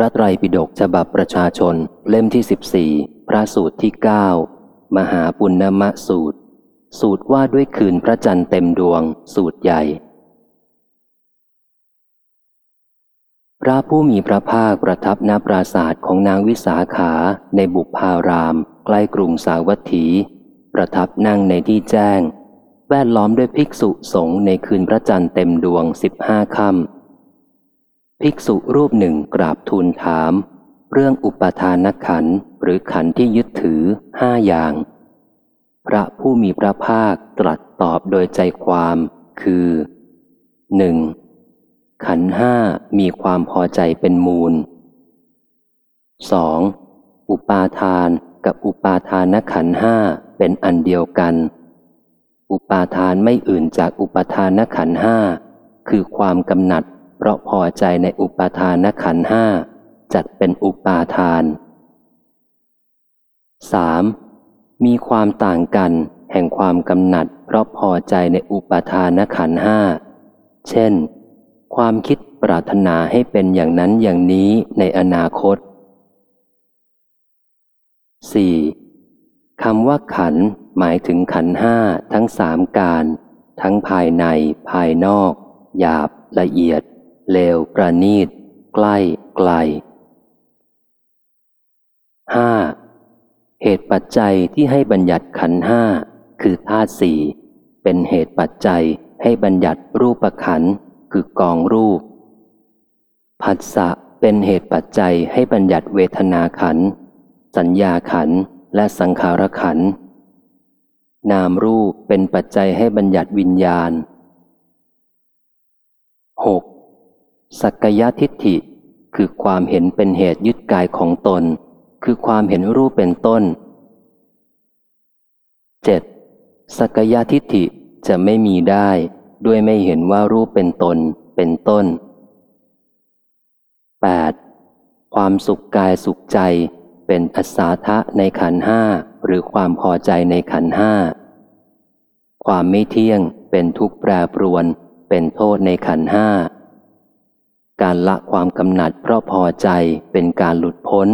พระไตรปิฎกฉบับประชาชน เล่มที่สิบสี่พระสูตรที่เก้ามหาปุณณมะสูตร สูตรว่าด้วยคืนพระจันทร์เต็มดวง สูตรใหญ่ พระผู้มีพระภาคประทับณปราศาสตร์ของนางวิสาขาในบุพาราม ใกล้กรุงสาวัตถี ประทับนั่งในที่แจ้ง แวดล้อมด้วยภิกษุสงฆ์ในคืนพระจันทร์เต็มดวงสิบห้าค่ำ ภิกษุรูปหนึ่งกราบทูลถาม เรื่องอุปทานขันหรือขันที่ยึดถือห้าอย่าง พระผู้มีพระภาคตรัสตอบโดยใจความคือหนึ่งขันห้ามีความพอใจเป็นมูล 2. อุปาทานกับอุปาทานขันห้าเป็นอันเดียวกัน อุปาทานไม่อื่นจากอุปทานขันห้าคือความกำหนัด เพราะพอใจในอุปาทานขันห้าจัดเป็นอุปาทาน 3. มีความต่างกันแห่งความกำหนัด เพราะพอใจในอุปาทานขันห้าเช่น ความคิดปรารถนาให้เป็นอย่างนั้นอย่างนี้ในอนาคต 4. คำว่าขันหมายถึงขันห้าทั้งสามการ ทั้งภายในภายนอก หยาบละเอียด เลวประณีต ใกล้ไกล 5. เหตุปัจจัยที่ให้บัญญัติขันห้าคือธาตุสี่เป็นเหตุปัจจัยให้บัญญัติรูปขันคือกองรูป ผัสสะเป็นเหตุปัจจัยให้บัญญัติเวทนาขัน สัญญาขันและสังขารขัน นามรูปเป็นปัจจัยให้บัญญัติวิญญาณ 6. สักกายทิฏฐิ คือความเห็นเป็นเหตุยึดกายของตน คือความเห็นรูปเป็นต้น 7. สักกายทิฏฐิจะไม่มีได้ ด้วยไม่เห็นว่ารูปเป็นตน เป็นต้น 8. ความสุขกายสุขใจเป็นอัศาทะในขันห้าหรือความพอใจในขันห้าความไม่เที่ยงเป็นทุกข์แปรปรวน เป็นโทษในขันห้า การละความกำหนัดเพราะพอใจเป็นการหลุดพ้น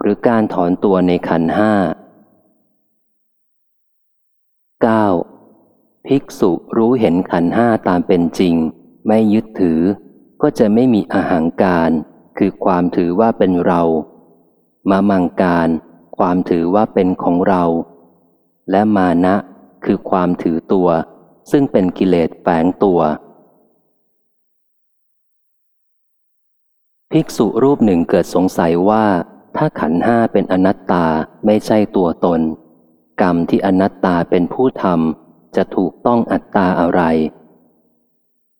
หรือการถอนตัวในขันห้า 9. ภิกษุรู้เห็นขันห้าตามเป็นจริง ไม่ยึดถือ ก็จะไม่มีอาหางการ คือความถือว่าเป็นเรา มามังการ ความถือว่าเป็นของเรา และมานะ คือความถือตัว ซึ่งเป็นกิเลสแฝงตัว ภิกษุรูปหนึ่งเกิดสงสัยว่า ถ้าขันห้าเป็นอนัตตาไม่ใช่ตัวตน กรรมที่อนัตตาเป็นผู้ทำจะถูกต้องอัตตาอะไร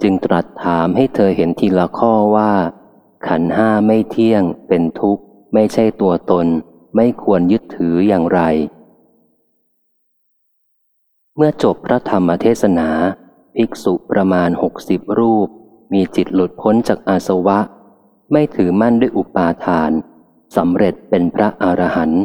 จึงตรัสถามให้เธอเห็นทีละข้อว่า ขันห้าไม่เที่ยง เป็นทุกข์ ไม่ใช่ตัวตน ไม่ควรยึดถืออย่างไร เมื่อจบพระธรรมเทศนา ภิกษุประมาณหกสิบรูป มีจิตหลุดพ้นจากอาสวะ ไม่ถือมั่นด้วยอุปาทานสำเร็จเป็นพระอรหันต์